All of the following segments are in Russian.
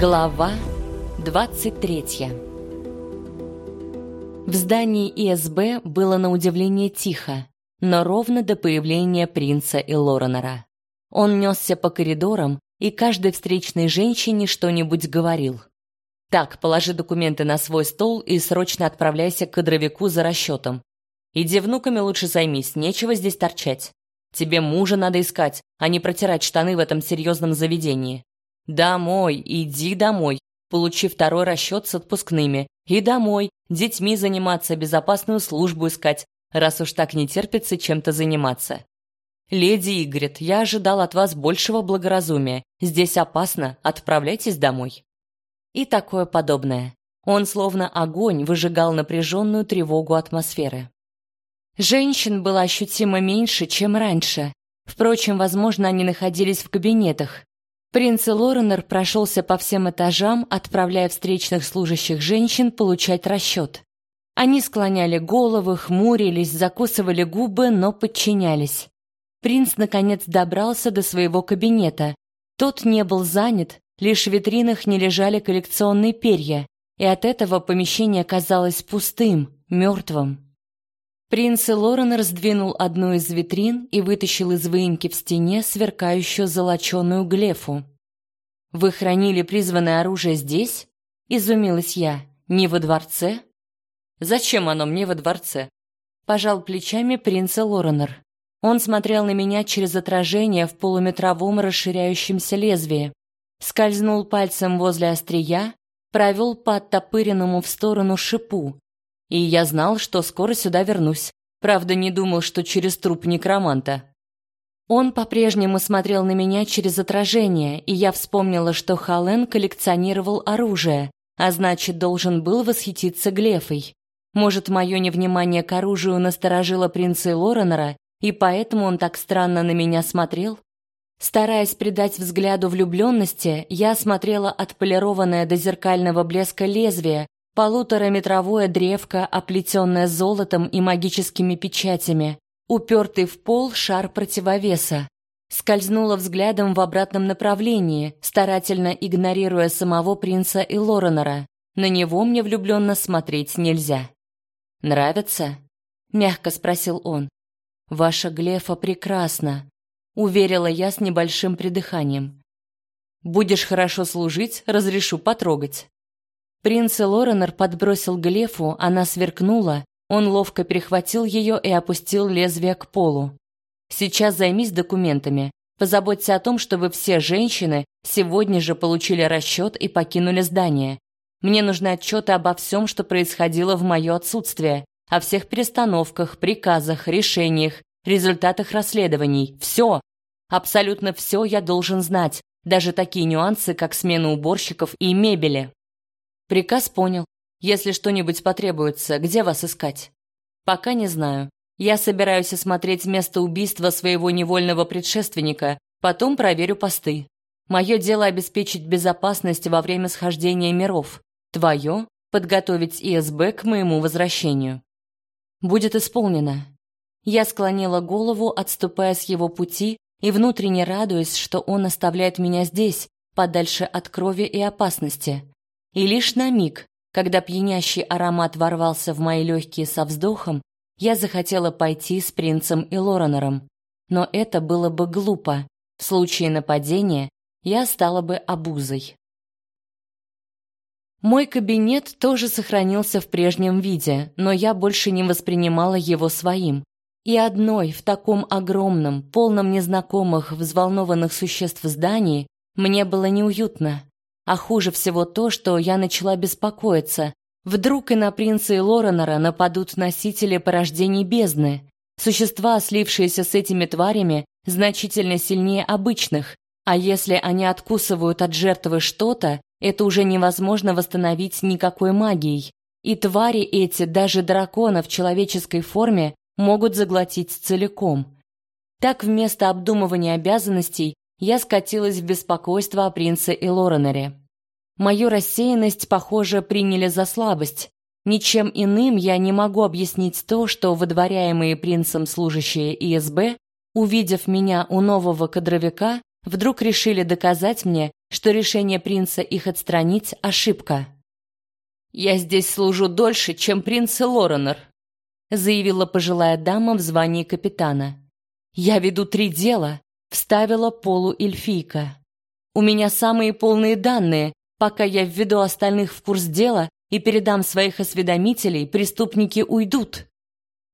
Глава 23 В здании ИСБ было на удивление тихо, но ровно до появления принца и Лоренера. Он несся по коридорам, и каждой встречной женщине что-нибудь говорил. «Так, положи документы на свой стол и срочно отправляйся к кадровику за расчетом. Иди внуками лучше займись, нечего здесь торчать. Тебе мужа надо искать, а не протирать штаны в этом серьезном заведении. Домой, иди домой. Получи второй расчет с отпускными. И домой, детьми заниматься, безопасную службу искать, раз уж так не терпится чем-то заниматься. Леди Игрит, я ожидал от вас большего благоразумия. Здесь опасно, отправляйтесь домой. И такое подобное. Он словно огонь выжигал напряженную тревогу атмосферы. Женщин было ощутимо меньше, чем раньше. Впрочем, возможно, они находились в кабинетах. Принц Лоренер прошелся по всем этажам, отправляя встречных служащих женщин получать расчет. Они склоняли головы, хмурились, закусывали губы, но подчинялись. Принц наконец добрался до своего кабинета. Тот не был занят, лишь в витринах не лежали коллекционные перья, и от этого помещение казалось пустым, мертвым. Принц Лорен раздвинул одну из витрин и вытащил из выемки в стене сверкающую золоченую глефу. «Вы хранили призванное оружие здесь?» — изумилась я. «Не во дворце?» «Зачем оно мне во дворце?» — пожал плечами принц Лоренер. Он смотрел на меня через отражение в полуметровом расширяющемся лезвии. Скользнул пальцем возле острия, провел по оттопыренному в сторону шипу, и я знал, что скоро сюда вернусь. Правда, не думал, что через труп некроманта. Он по-прежнему смотрел на меня через отражение, и я вспомнила, что Хален коллекционировал оружие, а значит, должен был восхититься Глефой. Может, мое невнимание к оружию насторожило принца Лоренера, и поэтому он так странно на меня смотрел? Стараясь придать взгляду влюбленности, я смотрела отполированное до зеркального блеска лезвие, полутораметровое древко, оплетенное золотом и магическими печатями, упертый в пол шар противовеса. Скользнула взглядом в обратном направлении, старательно игнорируя самого принца и Лоренера. На него мне влюбленно смотреть нельзя. «Нравится?» — мягко спросил он. «Ваша глефа прекрасна», — уверила я с небольшим придыханием. «Будешь хорошо служить, разрешу потрогать». Принц Лоренор подбросил глефу, она сверкнула, он ловко перехватил ее и опустил лезвие к полу. «Сейчас займись документами. Позаботься о том, чтобы все женщины сегодня же получили расчет и покинули здание. Мне нужны отчеты обо всем, что происходило в мое отсутствие, о всех перестановках, приказах, решениях, результатах расследований. Все. Абсолютно все я должен знать, даже такие нюансы, как смена уборщиков и мебели. Приказ понял. Если что-нибудь потребуется, где вас искать? Пока не знаю. Я собираюсь осмотреть место убийства своего невольного предшественника, потом проверю посты. Мое дело обеспечить безопасность во время схождения миров. Твое — подготовить ИСБ к моему возвращению. Будет исполнено. Я склонила голову, отступая с его пути и внутренне радуясь, что он оставляет меня здесь, подальше от крови и опасности. И лишь на миг, когда пьянящий аромат ворвался в мои легкие со вздохом, я захотела пойти с принцем и Лоренером. Но это было бы глупо. В случае нападения я стала бы обузой. Мой кабинет тоже сохранился в прежнем виде, но я больше не воспринимала его своим. И одной в таком огромном, полном незнакомых, взволнованных существ здании мне было неуютно. А хуже всего то, что я начала беспокоиться. Вдруг и на принца и Лоренера нападут носители порождений бездны. Существа, слившиеся с этими тварями, значительно сильнее обычных, а если они откусывают от жертвы что-то, это уже невозможно восстановить никакой магией. И твари эти, даже дракона в человеческой форме, могут заглотить целиком. Так вместо обдумывания обязанностей я скатилась в беспокойство о принце и Лоренере. Мою рассеянность, похоже, приняли за слабость. Ничем иным я не могу объяснить то, что выдворяемые принцем служащие ИСБ, увидев меня у нового кадровика, вдруг решили доказать мне, что решение принца их отстранить – ошибка. «Я здесь служу дольше, чем принц Лоренор», заявила пожилая дама в звании капитана. «Я веду три дела», – вставила полуэльфийка. «У меня самые полные данные. Пока я введу остальных в курс дела и передам своих осведомителей, преступники уйдут.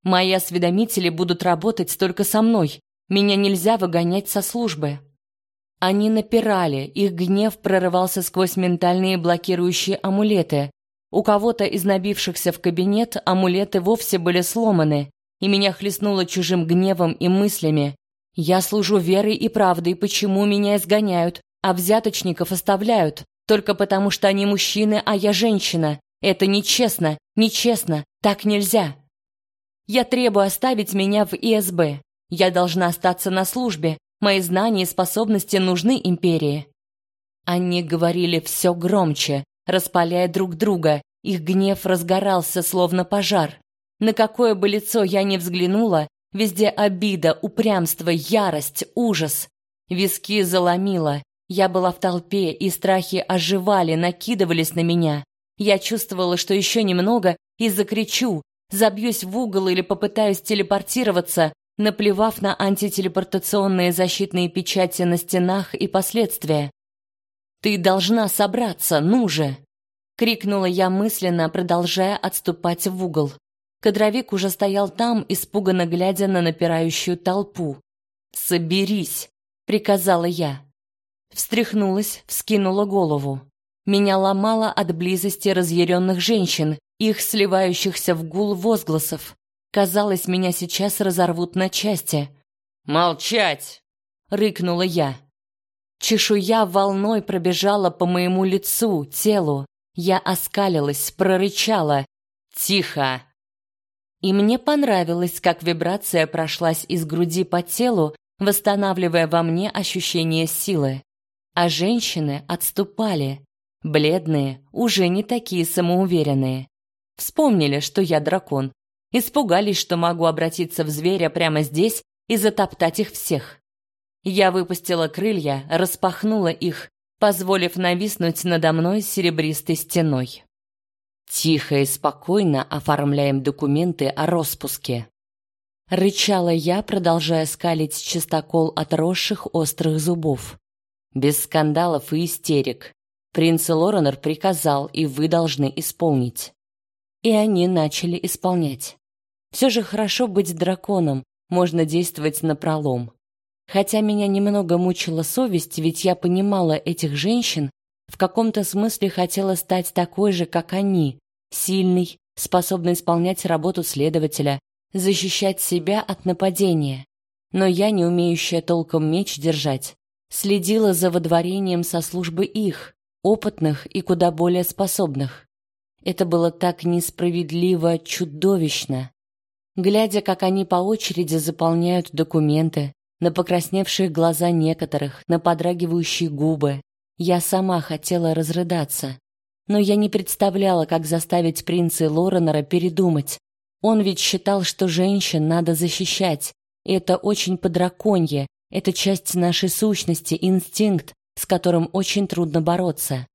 Мои осведомители будут работать только со мной. Меня нельзя выгонять со службы». Они напирали, их гнев прорывался сквозь ментальные блокирующие амулеты. У кого-то из набившихся в кабинет амулеты вовсе были сломаны, и меня хлестнуло чужим гневом и мыслями. Я служу верой и правдой, почему меня изгоняют, а взяточников оставляют, только потому что они мужчины, а я женщина. Это нечестно, нечестно, так нельзя. Я требую оставить меня в ИСБ. Я должна остаться на службе, Мои знания и способности нужны империи. Они говорили все громче, распаляя друг друга. Их гнев разгорался, словно пожар. На какое бы лицо я ни взглянула, везде обида, упрямство, ярость, ужас. Виски заломило. Я была в толпе, и страхи оживали, накидывались на меня. Я чувствовала, что еще немного и закричу, забьюсь в угол или попытаюсь телепортироваться, наплевав на антителепортационные защитные печати на стенах и последствия. «Ты должна собраться, ну же!» — крикнула я мысленно, продолжая отступать в угол. Кадровик уже стоял там, испуганно глядя на напирающую толпу. «Соберись!» — приказала я. Встряхнулась, вскинула голову. Меня ломало от близости разъяренных женщин, их сливающихся в гул возгласов. Казалось, меня сейчас разорвут на части. «Молчать!» — рыкнула я. Чешуя волной пробежала по моему лицу, телу. Я оскалилась, прорычала. «Тихо!» И мне понравилось, как вибрация прошлась из груди по телу, восстанавливая во мне ощущение силы. А женщины отступали. Бледные, уже не такие самоуверенные. Вспомнили, что я дракон, Испугались, что могу обратиться в зверя прямо здесь и затоптать их всех. Я выпустила крылья, распахнула их, позволив нависнуть надо мной серебристой стеной. Тихо и спокойно оформляем документы о распуске. Рычала я, продолжая скалить чистокол отросших острых зубов. Без скандалов и истерик. Принц Лоренор приказал, и вы должны исполнить. И они начали исполнять. Все же хорошо быть драконом, можно действовать напролом. Хотя меня немного мучила совесть, ведь я понимала этих женщин, в каком-то смысле хотела стать такой же, как они, сильной, способной исполнять работу следователя, защищать себя от нападения. Но я, не умеющая толком меч держать, следила за водворением со службы их, опытных и куда более способных. Это было так несправедливо, чудовищно глядя, как они по очереди заполняют документы, на покрасневшие глаза некоторых, на подрагивающие губы. Я сама хотела разрыдаться, но я не представляла, как заставить принца Лоренера передумать. Он ведь считал, что женщин надо защищать, и это очень подраконье, это часть нашей сущности, инстинкт, с которым очень трудно бороться.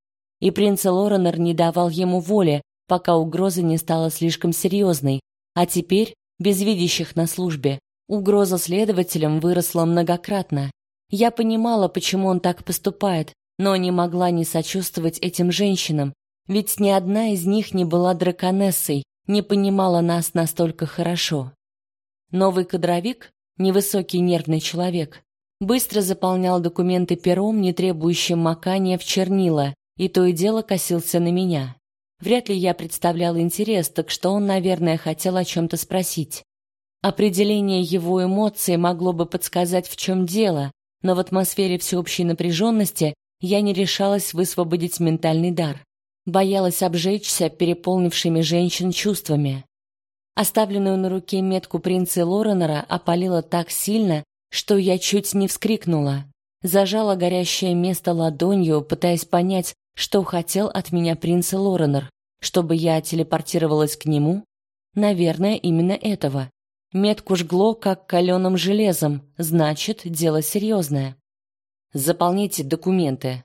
И принц Лоренер не давал ему воли, пока угроза не стала слишком серьезной, а теперь без видящих на службе. Угроза следователям выросла многократно. Я понимала, почему он так поступает, но не могла не сочувствовать этим женщинам, ведь ни одна из них не была драконессой, не понимала нас настолько хорошо. Новый кадровик, невысокий нервный человек, быстро заполнял документы пером, не требующим макания в чернила, и то и дело косился на меня. Вряд ли я представлял интерес, так что он, наверное, хотел о чем-то спросить. Определение его эмоций могло бы подсказать, в чем дело, но в атмосфере всеобщей напряженности я не решалась высвободить ментальный дар. Боялась обжечься переполнившими женщин чувствами. Оставленную на руке метку принца Лоренера опалила так сильно, что я чуть не вскрикнула. Зажала горящее место ладонью, пытаясь понять, что хотел от меня принц Лоренор, чтобы я телепортировалась к нему? Наверное, именно этого. Метку жгло, как каленым железом, значит, дело серьезное. Заполните документы.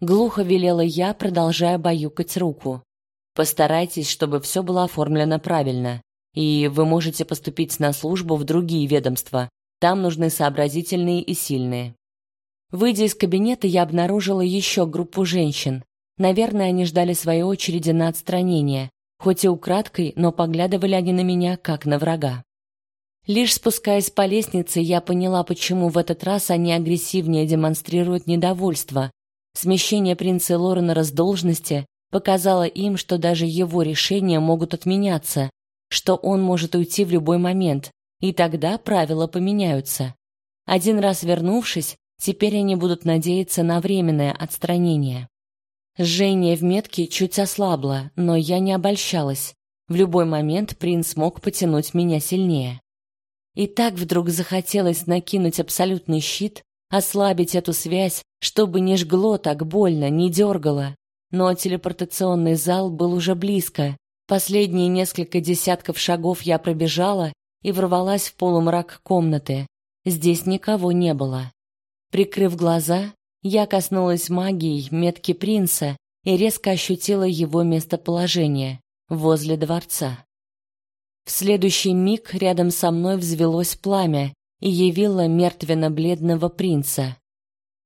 Глухо велела я, продолжая баюкать руку. Постарайтесь, чтобы все было оформлено правильно. И вы можете поступить на службу в другие ведомства. Там нужны сообразительные и сильные. Выйдя из кабинета, я обнаружила еще группу женщин. Наверное, они ждали своей очереди на отстранение. Хоть и украдкой, но поглядывали они на меня, как на врага. Лишь спускаясь по лестнице, я поняла, почему в этот раз они агрессивнее демонстрируют недовольство. Смещение принца Лоренера с должности показало им, что даже его решения могут отменяться, что он может уйти в любой момент, и тогда правила поменяются. Один раз вернувшись, теперь они будут надеяться на временное отстранение. Жжение в метке чуть ослабло, но я не обольщалась. В любой момент принц мог потянуть меня сильнее. И так вдруг захотелось накинуть абсолютный щит, ослабить эту связь, чтобы не жгло так больно, не дергало. Но телепортационный зал был уже близко. Последние несколько десятков шагов я пробежала и ворвалась в полумрак комнаты. Здесь никого не было. Прикрыв глаза, я коснулась магией метки принца и резко ощутила его местоположение возле дворца. В следующий миг рядом со мной взвелось пламя и явило мертвенно-бледного принца.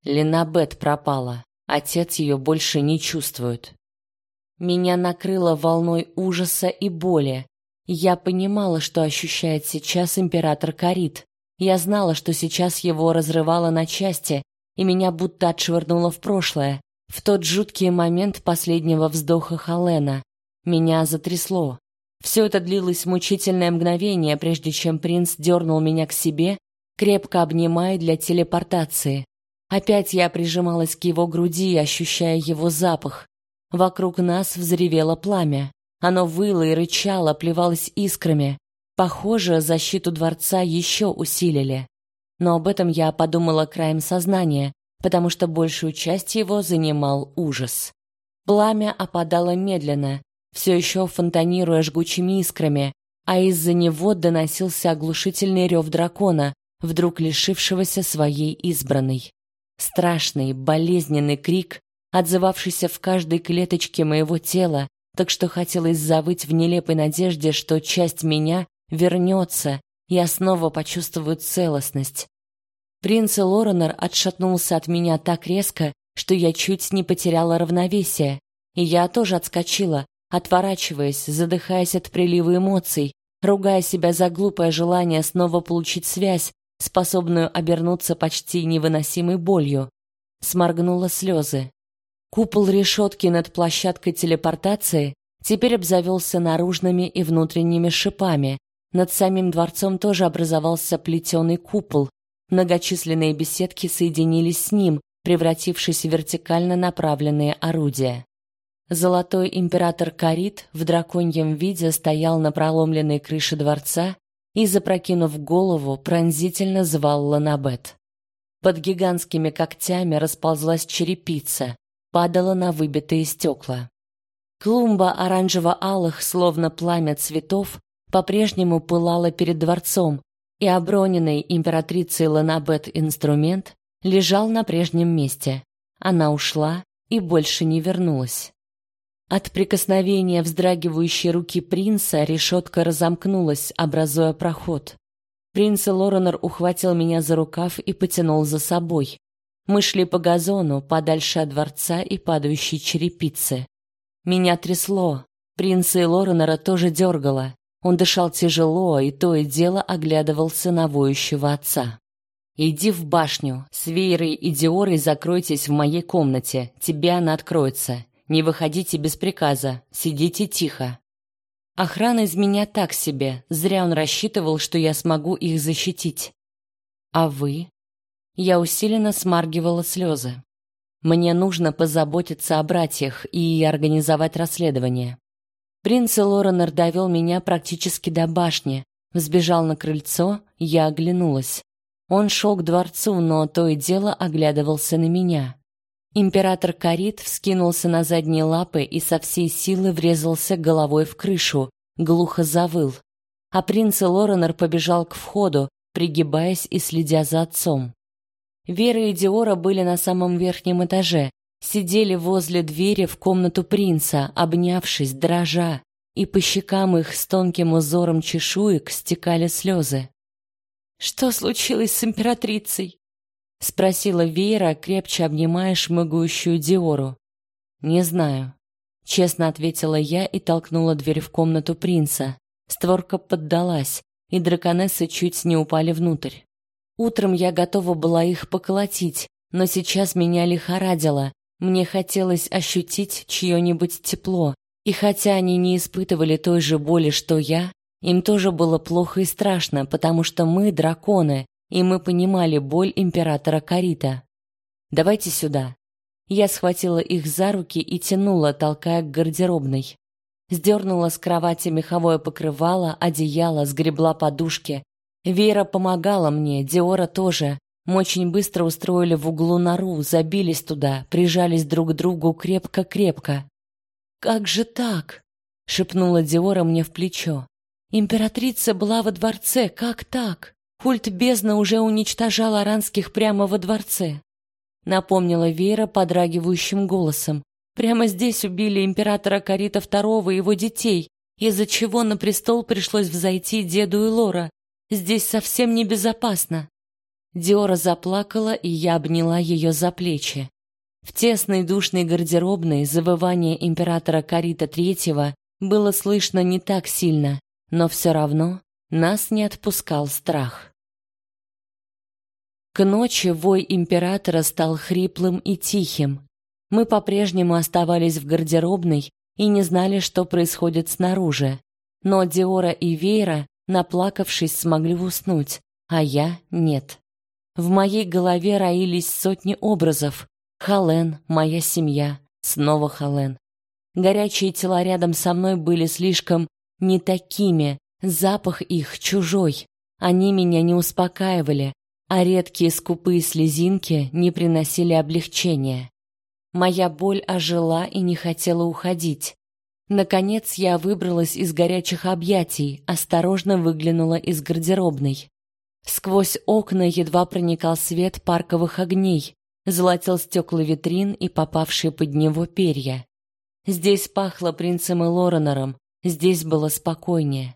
Ленабет пропала. Отец ее больше не чувствует. Меня накрыло волной ужаса и боли. Я понимала, что ощущает сейчас император Карит. Я знала, что сейчас его разрывало на части, и меня будто отшвырнуло в прошлое, в тот жуткий момент последнего вздоха Халена. Меня затрясло. Все это длилось мучительное мгновение, прежде чем принц дернул меня к себе, крепко обнимая для телепортации. Опять я прижималась к его груди, ощущая его запах. Вокруг нас взревело пламя. Оно выло и рычало, плевалось искрами. Похоже, защиту дворца еще усилили но об этом я подумала краем сознания, потому что большую часть его занимал ужас. Пламя опадало медленно, все еще фонтанируя жгучими искрами, а из-за него доносился оглушительный рев дракона, вдруг лишившегося своей избранной. Страшный, болезненный крик, отзывавшийся в каждой клеточке моего тела, так что хотелось завыть в нелепой надежде, что часть меня вернется, я снова почувствую целостность. Принц Лоренор отшатнулся от меня так резко, что я чуть не потеряла равновесие, и я тоже отскочила, отворачиваясь, задыхаясь от прилива эмоций, ругая себя за глупое желание снова получить связь, способную обернуться почти невыносимой болью. Сморгнула слезы. Купол решетки над площадкой телепортации теперь обзавелся наружными и внутренними шипами, над самим дворцом тоже образовался плетеный купол. Многочисленные беседки соединились с ним, превратившись в вертикально направленные орудия. Золотой император Карит в драконьем виде стоял на проломленной крыше дворца и, запрокинув голову, пронзительно звал Ланабет. Под гигантскими когтями расползлась черепица, падала на выбитые стекла. Клумба оранжево-алых, словно пламя цветов, по-прежнему пылала перед дворцом, и оброненный императрицей Ланабет инструмент лежал на прежнем месте. Она ушла и больше не вернулась. От прикосновения вздрагивающей руки принца решетка разомкнулась, образуя проход. Принц Лоренор ухватил меня за рукав и потянул за собой. Мы шли по газону, подальше от дворца и падающей черепицы. Меня трясло. Принца и Лоренора тоже дергало. Он дышал тяжело и то и дело оглядывался на воющего отца. «Иди в башню, с Вейрой и Диорой закройтесь в моей комнате, тебе она откроется. Не выходите без приказа, сидите тихо». Охрана из меня так себе, зря он рассчитывал, что я смогу их защитить. А вы? Я усиленно смаргивала слезы. Мне нужно позаботиться о братьях и организовать расследование. Принц Лоренор довел меня практически до башни. Взбежал на крыльцо, я оглянулась. Он шел к дворцу, но то и дело оглядывался на меня. Император Карит вскинулся на задние лапы и со всей силы врезался головой в крышу, глухо завыл. А принц Лоренор побежал к входу, пригибаясь и следя за отцом. Вера и Диора были на самом верхнем этаже, сидели возле двери в комнату принца, обнявшись, дрожа, и по щекам их с тонким узором чешуек стекали слезы. «Что случилось с императрицей?» — спросила Вера, крепче обнимая шмыгающую Диору. «Не знаю», — честно ответила я и толкнула дверь в комнату принца. Створка поддалась, и драконессы чуть не упали внутрь. Утром я готова была их поколотить, но сейчас меня лихорадило. Мне хотелось ощутить чье-нибудь тепло, и хотя они не испытывали той же боли, что я, им тоже было плохо и страшно, потому что мы драконы, и мы понимали боль императора Карита. Давайте сюда. Я схватила их за руки и тянула, толкая к гардеробной. Сдернула с кровати меховое покрывало, одеяло, сгребла подушки. Вера помогала мне, Диора тоже. Мы очень быстро устроили в углу нору, забились туда, прижались друг к другу крепко-крепко. «Как же так?» — шепнула Диора мне в плечо. «Императрица была во дворце, как так? Культ бездны уже уничтожал аранских прямо во дворце». Напомнила Вера подрагивающим голосом. Прямо здесь убили императора Карита II и его детей, из-за чего на престол пришлось взойти деду Элора. Здесь совсем небезопасно. Диора заплакала, и я обняла ее за плечи. В тесной душной гардеробной завывание императора Карита III было слышно не так сильно, но все равно нас не отпускал страх. К ночи вой императора стал хриплым и тихим. Мы по-прежнему оставались в гардеробной и не знали, что происходит снаружи. Но Диора и Вейра, наплакавшись, смогли уснуть, а я нет. В моей голове роились сотни образов. Хален, моя семья, снова Хален. Горячие тела рядом со мной были слишком не такими, запах их чужой. Они меня не успокаивали, а редкие скупые слезинки не приносили облегчения. Моя боль ожила и не хотела уходить. Наконец я выбралась из горячих объятий, осторожно выглянула из гардеробной. Сквозь окна едва проникал свет парковых огней, золотил стекла витрин и попавшие под него перья. Здесь пахло принцем и Лоренором, здесь было спокойнее.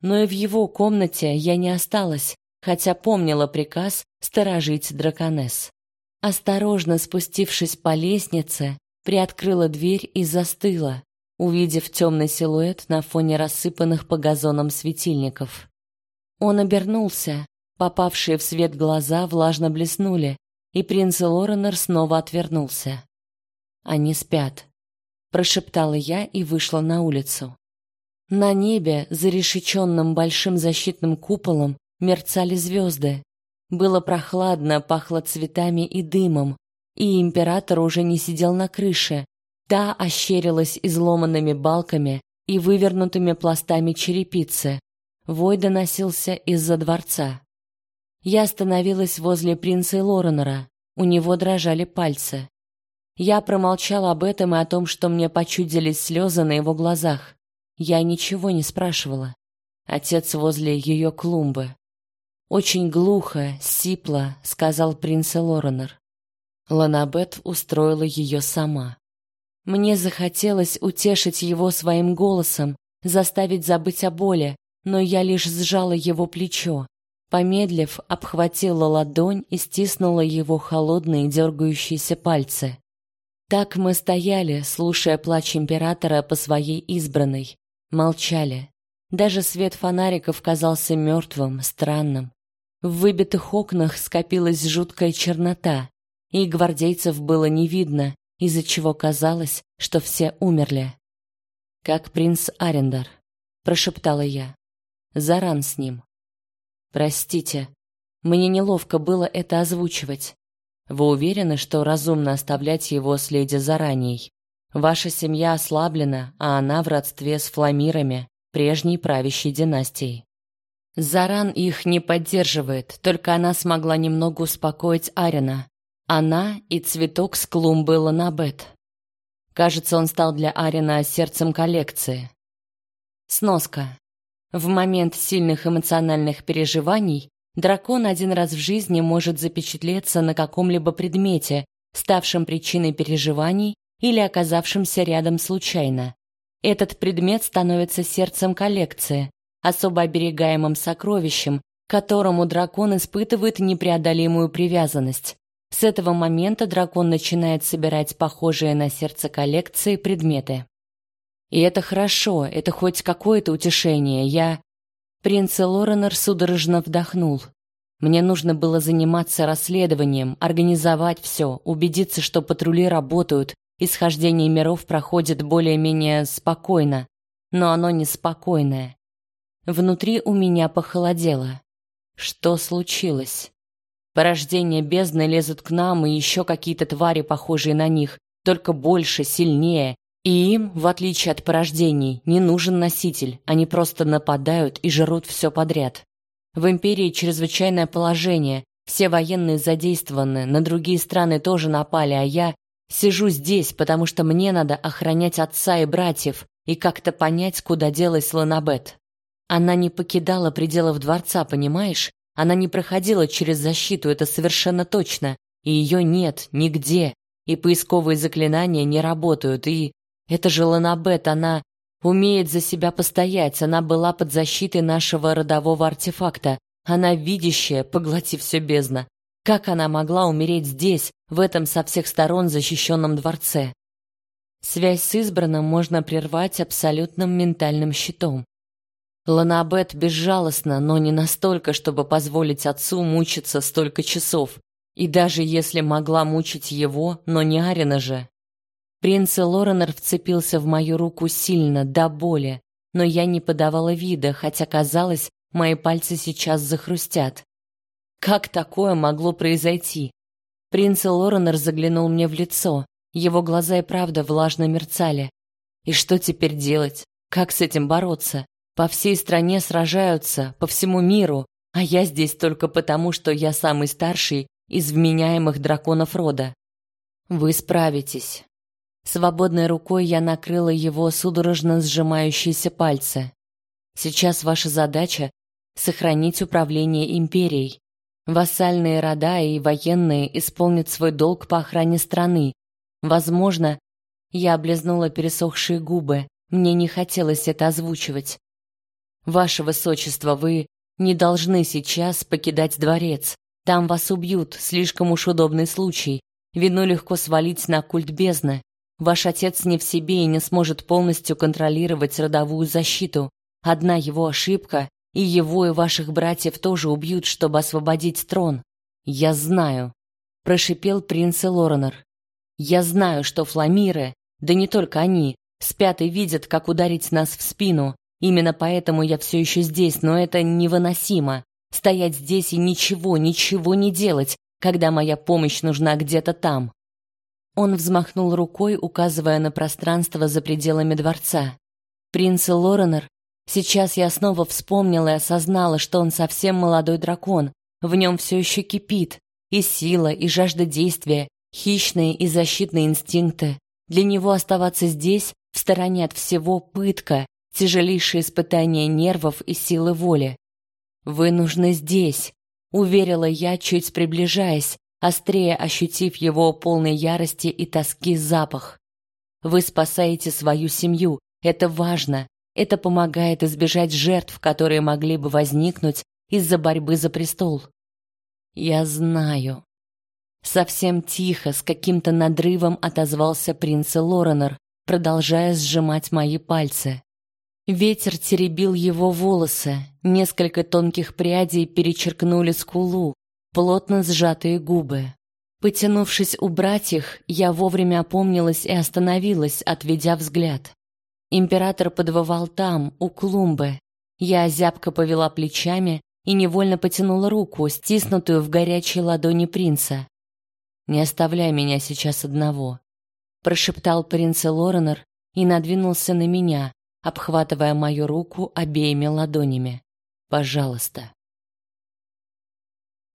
Но и в его комнате я не осталась, хотя помнила приказ сторожить драконесс. Осторожно спустившись по лестнице, приоткрыла дверь и застыла, увидев темный силуэт на фоне рассыпанных по газонам светильников. Он обернулся, попавшие в свет глаза влажно блеснули, и принц Лоренор снова отвернулся. Они спят, прошептала я и вышла на улицу. На небе, за решеченным большим защитным куполом, мерцали звезды. Было прохладно, пахло цветами и дымом, и император уже не сидел на крыше. Та ощерилась изломанными балками и вывернутыми пластами черепицы. Вой доносился из-за дворца. Я остановилась возле принца Лоренора. У него дрожали пальцы. Я промолчала об этом и о том, что мне почудились слезы на его глазах. Я ничего не спрашивала. Отец возле ее клумбы. Очень глухо, сипло, сказал принц Лоренор. Ланабет устроила ее сама. Мне захотелось утешить его своим голосом, заставить забыть о боли, но я лишь сжала его плечо. Помедлив, обхватила ладонь и стиснула его холодные дергающиеся пальцы. Так мы стояли, слушая плач императора по своей избранной, молчали. Даже свет фонариков казался мертвым, странным. В выбитых окнах скопилась жуткая чернота, и гвардейцев было не видно, из-за чего казалось, что все умерли. Как принц Арендар, прошептала я. Заран с ним. Простите, мне неловко было это озвучивать. Вы уверены, что разумно оставлять его с леди заранее? Ваша семья ослаблена, а она в родстве с фламирами, прежней правящей династией. Заран их не поддерживает, только она смогла немного успокоить Арина. Она и цветок с клумбы Ланабет. Кажется, он стал для Арина сердцем коллекции. Сноска. В момент сильных эмоциональных переживаний дракон один раз в жизни может запечатлеться на каком-либо предмете, ставшим причиной переживаний или оказавшимся рядом случайно. Этот предмет становится сердцем коллекции, особо оберегаемым сокровищем, к которому дракон испытывает непреодолимую привязанность. С этого момента дракон начинает собирать похожие на сердце коллекции предметы. И это хорошо, это хоть какое-то утешение. Я Принц Лоренор судорожно вдохнул. Мне нужно было заниматься расследованием, организовать все, убедиться, что патрули работают, исхождение миров проходит более-менее спокойно, но оно не спокойное. Внутри у меня похолодело. Что случилось? Порождения бездны лезут к нам, и еще какие-то твари, похожие на них, только больше, сильнее. И им, в отличие от порождений, не нужен носитель, они просто нападают и жрут все подряд. В империи чрезвычайное положение, все военные задействованы, на другие страны тоже напали, а я сижу здесь, потому что мне надо охранять отца и братьев и как-то понять, куда делась Ланабет. Она не покидала пределов дворца, понимаешь? Она не проходила через защиту, это совершенно точно. И ее нет нигде. И поисковые заклинания не работают. И это же Ланабет, она умеет за себя постоять. Она была под защитой нашего родового артефакта. Она видящая, поглотив все бездна. Как она могла умереть здесь, в этом со всех сторон защищенном дворце? Связь с избранным можно прервать абсолютным ментальным щитом. Ланабет безжалостна, но не настолько, чтобы позволить отцу мучиться столько часов. И даже если могла мучить его, но не Арина же. Принц Лоренор вцепился в мою руку сильно, до боли, но я не подавала вида, хотя казалось, мои пальцы сейчас захрустят. Как такое могло произойти? Принц Лоренор заглянул мне в лицо. Его глаза и правда влажно мерцали. И что теперь делать? Как с этим бороться? По всей стране сражаются, по всему миру, а я здесь только потому, что я самый старший из вменяемых драконов рода. Вы справитесь. Свободной рукой я накрыла его судорожно сжимающиеся пальцы. Сейчас ваша задача сохранить управление империей. Вассальные рода и военные исполнят свой долг по охране страны. Возможно, я облизнула пересохшие губы. Мне не хотелось это озвучивать. Ваше высочество, вы не должны сейчас покидать дворец. Там вас убьют, слишком уж удобный случай. Вину легко свалить на культ бездны. Ваш отец не в себе и не сможет полностью контролировать родовую защиту. Одна его ошибка, и его и ваших братьев тоже убьют, чтобы освободить трон. Я знаю, прошипел принц Лоренор. Я знаю, что фламиры, да не только они, спят и видят, как ударить нас в спину, Именно поэтому я все еще здесь, но это невыносимо. Стоять здесь и ничего, ничего не делать, когда моя помощь нужна где-то там. Он взмахнул рукой, указывая на пространство за пределами дворца. Принц Лоренор. Сейчас я снова вспомнила и осознала, что он совсем молодой дракон. В нем все еще кипит и сила, и жажда действия, хищные и защитные инстинкты. Для него оставаться здесь, в стороне от всего, пытка, тяжелейшее испытание нервов и силы воли. Вы нужны здесь, уверила я, чуть приближаясь, острее ощутив его полной ярости и тоски запах. Вы спасаете свою семью, это важно. Это помогает избежать жертв, которые могли бы возникнуть из-за борьбы за престол. Я знаю. Совсем тихо, с каким-то надрывом отозвался принц Лоренор, продолжая сжимать мои пальцы. Ветер теребил его волосы, несколько тонких прядей перечеркнули скулу, плотно сжатые губы. Потянувшись убрать их, я вовремя опомнилась и остановилась, отведя взгляд. Император подвывал там, у клумбы. Я зябко повела плечами и невольно потянула руку, стиснутую в горячей ладони принца. «Не оставляй меня сейчас одного», — прошептал принц Лоренор и надвинулся на меня, обхватывая мою руку обеими ладонями. Пожалуйста.